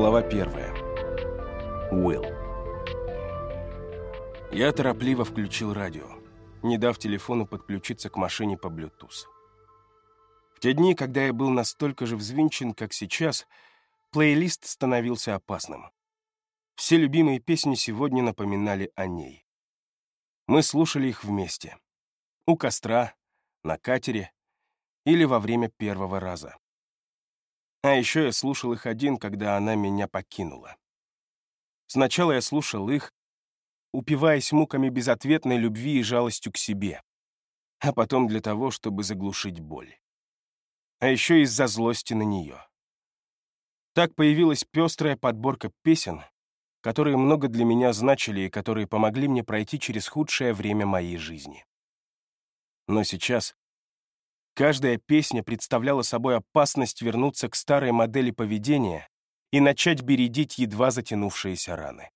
Глава первая. Уилл. Я торопливо включил радио, не дав телефону подключиться к машине по Bluetooth. В те дни, когда я был настолько же взвинчен, как сейчас, плейлист становился опасным. Все любимые песни сегодня напоминали о ней. Мы слушали их вместе. У костра, на катере или во время первого раза. А еще я слушал их один, когда она меня покинула. Сначала я слушал их, упиваясь муками безответной любви и жалостью к себе, а потом для того, чтобы заглушить боль. А еще из-за злости на нее. Так появилась пестрая подборка песен, которые много для меня значили и которые помогли мне пройти через худшее время моей жизни. Но сейчас Каждая песня представляла собой опасность вернуться к старой модели поведения и начать бередить едва затянувшиеся раны.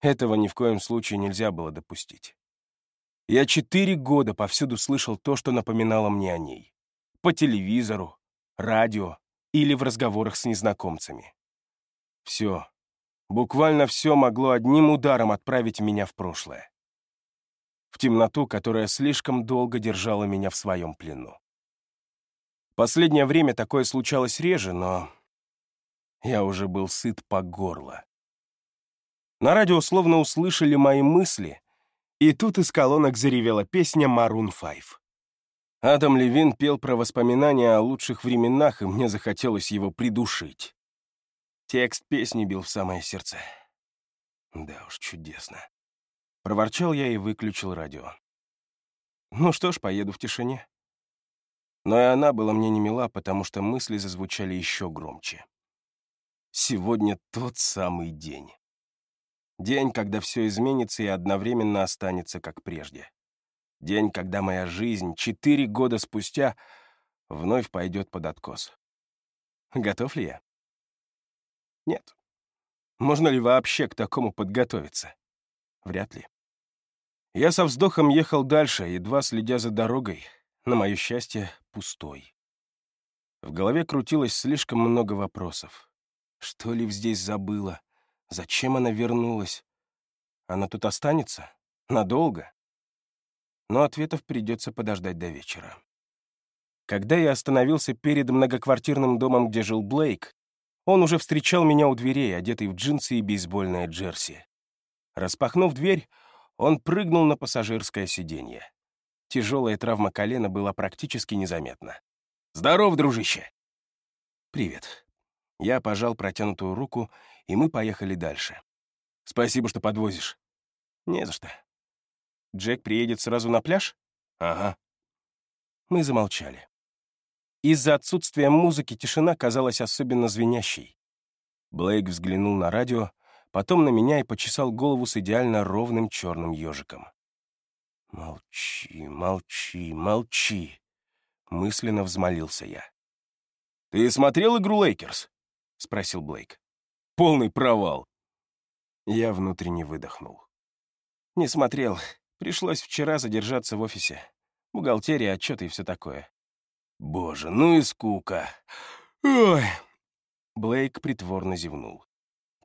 Этого ни в коем случае нельзя было допустить. Я четыре года повсюду слышал то, что напоминало мне о ней. По телевизору, радио или в разговорах с незнакомцами. Все, буквально все могло одним ударом отправить меня в прошлое в темноту, которая слишком долго держала меня в своем плену. Последнее время такое случалось реже, но я уже был сыт по горло. На радио словно услышали мои мысли, и тут из колонок заревела песня «Maroon 5». Адам Левин пел про воспоминания о лучших временах, и мне захотелось его придушить. Текст песни бил в самое сердце. Да уж, чудесно. Проворчал я и выключил радио. Ну что ж, поеду в тишине. Но и она была мне не мила, потому что мысли зазвучали еще громче. Сегодня тот самый день. День, когда все изменится и одновременно останется как прежде. День, когда моя жизнь четыре года спустя вновь пойдет под откос. Готов ли я? Нет. Можно ли вообще к такому подготовиться? Вряд ли. Я со вздохом ехал дальше, едва следя за дорогой, на мое счастье, пустой. В голове крутилось слишком много вопросов. Что Лив здесь забыла? Зачем она вернулась? Она тут останется? Надолго? Но ответов придется подождать до вечера. Когда я остановился перед многоквартирным домом, где жил Блейк, он уже встречал меня у дверей, одетый в джинсы и бейсбольное джерси. Распахнув дверь, он прыгнул на пассажирское сиденье. Тяжелая травма колена была практически незаметна. «Здоров, дружище!» «Привет». Я пожал протянутую руку, и мы поехали дальше. «Спасибо, что подвозишь». «Не за что». «Джек приедет сразу на пляж?» «Ага». Мы замолчали. Из-за отсутствия музыки тишина казалась особенно звенящей. Блейк взглянул на радио, потом на меня и почесал голову с идеально ровным черным ежиком. «Молчи, молчи, молчи!» — мысленно взмолился я. «Ты смотрел игру Лейкерс?» — спросил Блейк. «Полный провал!» Я внутренне выдохнул. «Не смотрел. Пришлось вчера задержаться в офисе. Бухгалтерия, отчеты и все такое». «Боже, ну и скука!» «Ой!» Блейк притворно зевнул.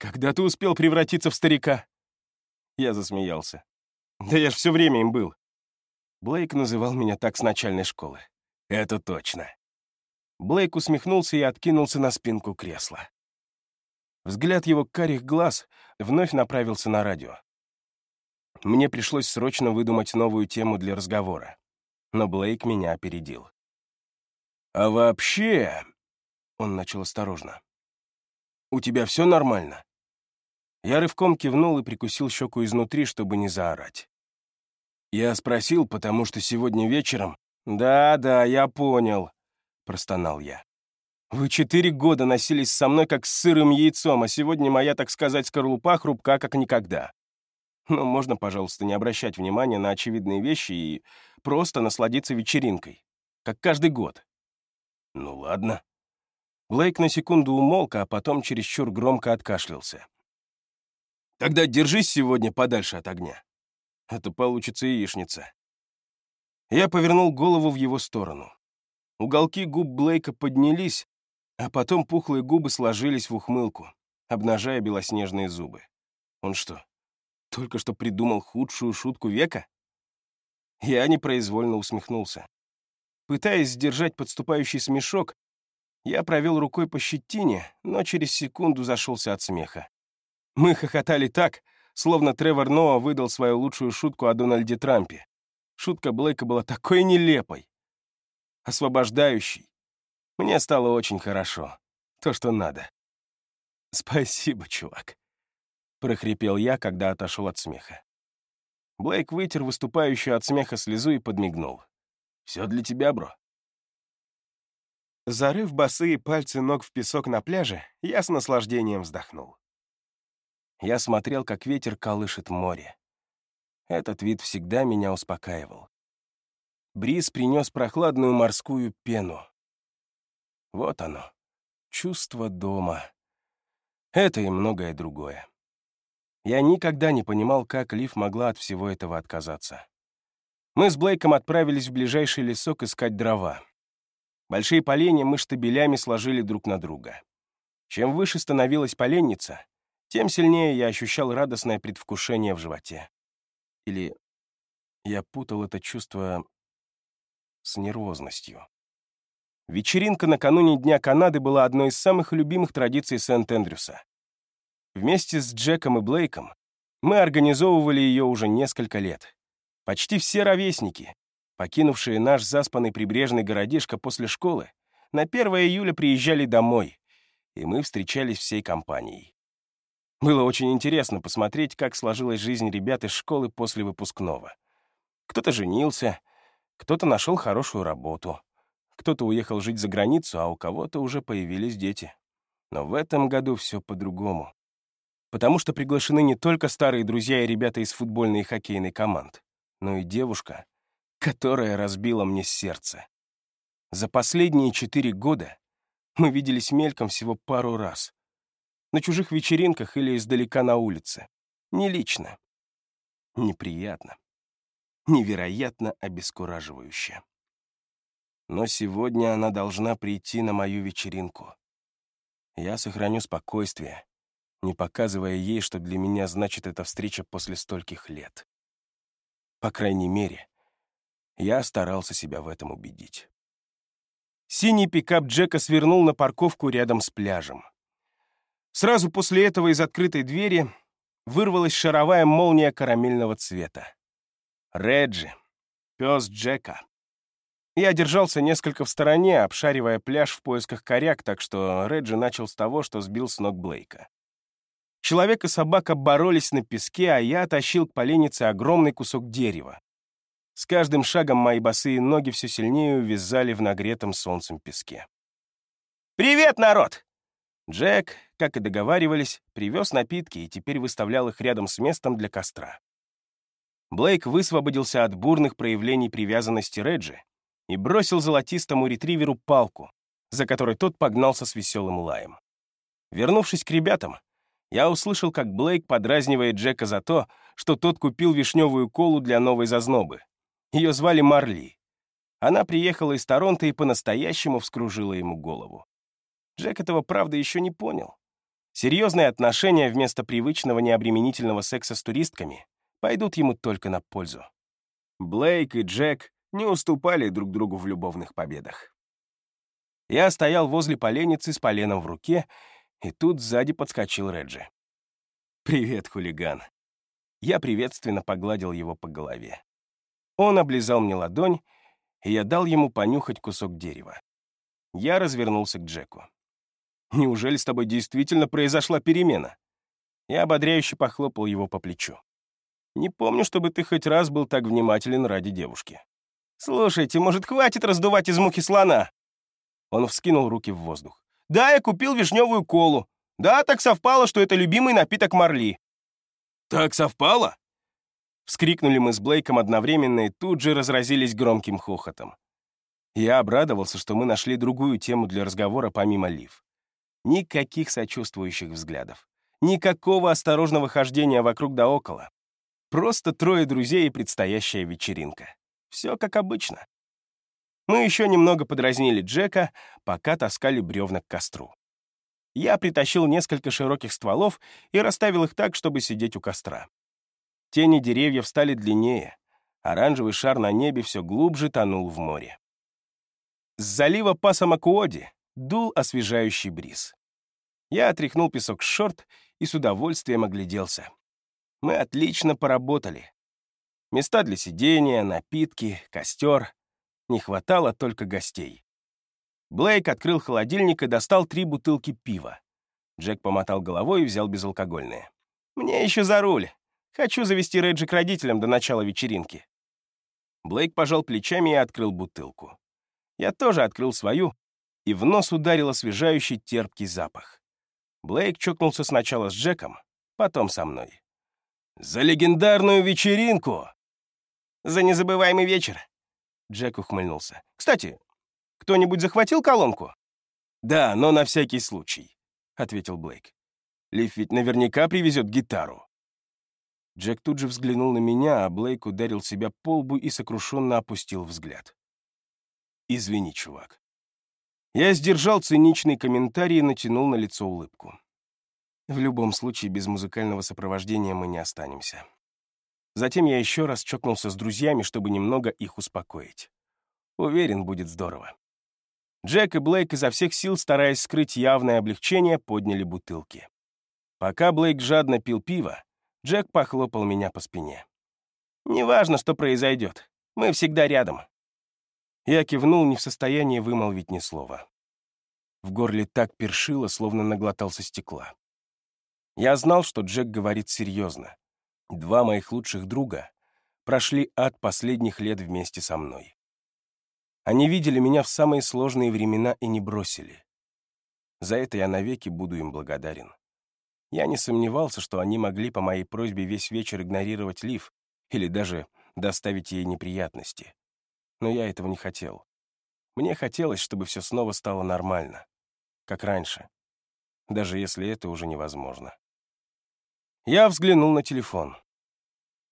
Когда ты успел превратиться в старика?» Я засмеялся. «Да я ж все время им был». Блейк называл меня так с начальной школы. «Это точно». Блейк усмехнулся и откинулся на спинку кресла. Взгляд его карих глаз вновь направился на радио. Мне пришлось срочно выдумать новую тему для разговора. Но Блейк меня опередил. «А вообще...» — он начал осторожно. «У тебя все нормально?» Я рывком кивнул и прикусил щеку изнутри, чтобы не заорать. Я спросил, потому что сегодня вечером... «Да-да, я понял», — простонал я. «Вы четыре года носились со мной, как с сырым яйцом, а сегодня моя, так сказать, скорлупа хрупка, как никогда. Ну, можно, пожалуйста, не обращать внимания на очевидные вещи и просто насладиться вечеринкой, как каждый год». «Ну ладно». Блейк на секунду умолк, а потом чересчур громко откашлялся. Тогда держись сегодня подальше от огня. Это получится яичница. Я повернул голову в его сторону. Уголки губ Блейка поднялись, а потом пухлые губы сложились в ухмылку. обнажая белоснежные зубы. Он что, только что придумал худшую шутку века? Я непроизвольно усмехнулся. Пытаясь сдержать подступающий смешок, я провел рукой по щетине, но через секунду зашелся от смеха. Мы хохотали так, словно Тревор Ноа выдал свою лучшую шутку о Дональде Трампе. Шутка Блейка была такой нелепой, освобождающей. Мне стало очень хорошо. То, что надо. «Спасибо, чувак», — прохрипел я, когда отошел от смеха. Блейк вытер выступающую от смеха слезу и подмигнул. «Все для тебя, бро». Зарыв босые пальцы ног в песок на пляже, я с наслаждением вздохнул. Я смотрел, как ветер колышет море. Этот вид всегда меня успокаивал. Бриз принес прохладную морскую пену. Вот оно, чувство дома. Это и многое другое. Я никогда не понимал, как Лив могла от всего этого отказаться. Мы с Блейком отправились в ближайший лесок искать дрова. Большие поленья мы штабелями сложили друг на друга. Чем выше становилась поленница, тем сильнее я ощущал радостное предвкушение в животе. Или я путал это чувство с нервозностью. Вечеринка накануне Дня Канады была одной из самых любимых традиций Сент-Эндрюса. Вместе с Джеком и Блейком мы организовывали ее уже несколько лет. Почти все ровесники, покинувшие наш заспанный прибрежный городишко после школы, на 1 июля приезжали домой, и мы встречались всей компанией. Было очень интересно посмотреть, как сложилась жизнь ребят из школы после выпускного. Кто-то женился, кто-то нашел хорошую работу, кто-то уехал жить за границу, а у кого-то уже появились дети. Но в этом году все по-другому. Потому что приглашены не только старые друзья и ребята из футбольной и хоккейной команд, но и девушка, которая разбила мне сердце. За последние четыре года мы виделись мельком всего пару раз — на чужих вечеринках или издалека на улице. Не лично. Неприятно. Невероятно обескураживающе. Но сегодня она должна прийти на мою вечеринку. Я сохраню спокойствие, не показывая ей, что для меня значит эта встреча после стольких лет. По крайней мере, я старался себя в этом убедить. Синий пикап Джека свернул на парковку рядом с пляжем. Сразу после этого из открытой двери вырвалась шаровая молния карамельного цвета. Реджи, пес Джека. Я держался несколько в стороне, обшаривая пляж в поисках коряк, так что Реджи начал с того, что сбил с ног Блейка. Человек и собака боролись на песке, а я тащил к поленнице огромный кусок дерева. С каждым шагом мои босые ноги все сильнее увязали в нагретом солнцем песке. «Привет, народ!» Джек, как и договаривались, привез напитки и теперь выставлял их рядом с местом для костра. Блейк высвободился от бурных проявлений привязанности Реджи и бросил золотистому ретриверу палку, за которой тот погнался с веселым лаем. Вернувшись к ребятам, я услышал, как Блейк подразнивает Джека за то, что тот купил вишневую колу для новой зазнобы. Ее звали Марли. Она приехала из Торонто и по-настоящему вскружила ему голову. Джек этого, правда, еще не понял. Серьезные отношения вместо привычного необременительного секса с туристками пойдут ему только на пользу. Блейк и Джек не уступали друг другу в любовных победах. Я стоял возле поленницы с поленом в руке, и тут сзади подскочил Реджи. «Привет, хулиган». Я приветственно погладил его по голове. Он облизал мне ладонь, и я дал ему понюхать кусок дерева. Я развернулся к Джеку. Неужели с тобой действительно произошла перемена?» Я ободряюще похлопал его по плечу. «Не помню, чтобы ты хоть раз был так внимателен ради девушки». «Слушайте, может, хватит раздувать из мухи слона?» Он вскинул руки в воздух. «Да, я купил вишневую колу. Да, так совпало, что это любимый напиток Марли». «Так совпало?» Вскрикнули мы с Блейком одновременно и тут же разразились громким хохотом. Я обрадовался, что мы нашли другую тему для разговора помимо Лив. Никаких сочувствующих взглядов. Никакого осторожного хождения вокруг да около. Просто трое друзей и предстоящая вечеринка. Все как обычно. Мы еще немного подразнили Джека, пока таскали бревна к костру. Я притащил несколько широких стволов и расставил их так, чтобы сидеть у костра. Тени деревьев стали длиннее. Оранжевый шар на небе все глубже тонул в море. С залива паса Макуоди дул освежающий бриз. Я отряхнул песок с шорт и с удовольствием огляделся. Мы отлично поработали. Места для сидения, напитки, костер. Не хватало только гостей. Блейк открыл холодильник и достал три бутылки пива. Джек помотал головой и взял безалкогольное. «Мне еще за руль. Хочу завести Реджи к родителям до начала вечеринки». Блейк пожал плечами и открыл бутылку. Я тоже открыл свою, и в нос ударил освежающий терпкий запах. Блейк чокнулся сначала с Джеком, потом со мной. «За легендарную вечеринку!» «За незабываемый вечер!» Джек ухмыльнулся. «Кстати, кто-нибудь захватил колонку?» «Да, но на всякий случай», — ответил Блейк. «Лив ведь наверняка привезет гитару». Джек тут же взглянул на меня, а Блейк ударил себя по лбу и сокрушенно опустил взгляд. «Извини, чувак». Я сдержал циничный комментарий и натянул на лицо улыбку. В любом случае, без музыкального сопровождения мы не останемся. Затем я еще раз чокнулся с друзьями, чтобы немного их успокоить. Уверен, будет здорово. Джек и Блейк изо всех сил, стараясь скрыть явное облегчение, подняли бутылки. Пока Блейк жадно пил пиво, Джек похлопал меня по спине. «Неважно, что произойдет. Мы всегда рядом». Я кивнул, не в состоянии вымолвить ни слова. В горле так першило, словно наглотался стекла. Я знал, что Джек говорит серьезно. Два моих лучших друга прошли ад последних лет вместе со мной. Они видели меня в самые сложные времена и не бросили. За это я навеки буду им благодарен. Я не сомневался, что они могли по моей просьбе весь вечер игнорировать Лив или даже доставить ей неприятности. Но я этого не хотел. Мне хотелось, чтобы все снова стало нормально, как раньше, даже если это уже невозможно. Я взглянул на телефон.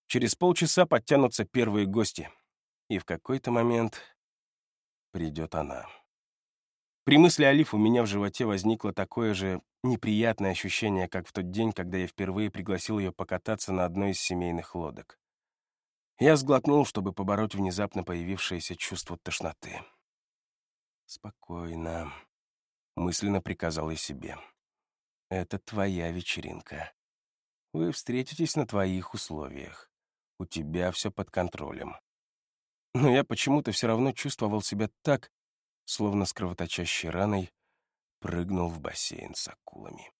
Через полчаса подтянутся первые гости, и в какой-то момент придет она. При мысли о Лив у меня в животе возникло такое же неприятное ощущение, как в тот день, когда я впервые пригласил ее покататься на одной из семейных лодок. Я сглотнул, чтобы побороть внезапно появившееся чувство тошноты. «Спокойно», — мысленно приказал я себе. «Это твоя вечеринка. Вы встретитесь на твоих условиях. У тебя все под контролем но я почему-то все равно чувствовал себя так, словно с кровоточащей раной прыгнул в бассейн с акулами.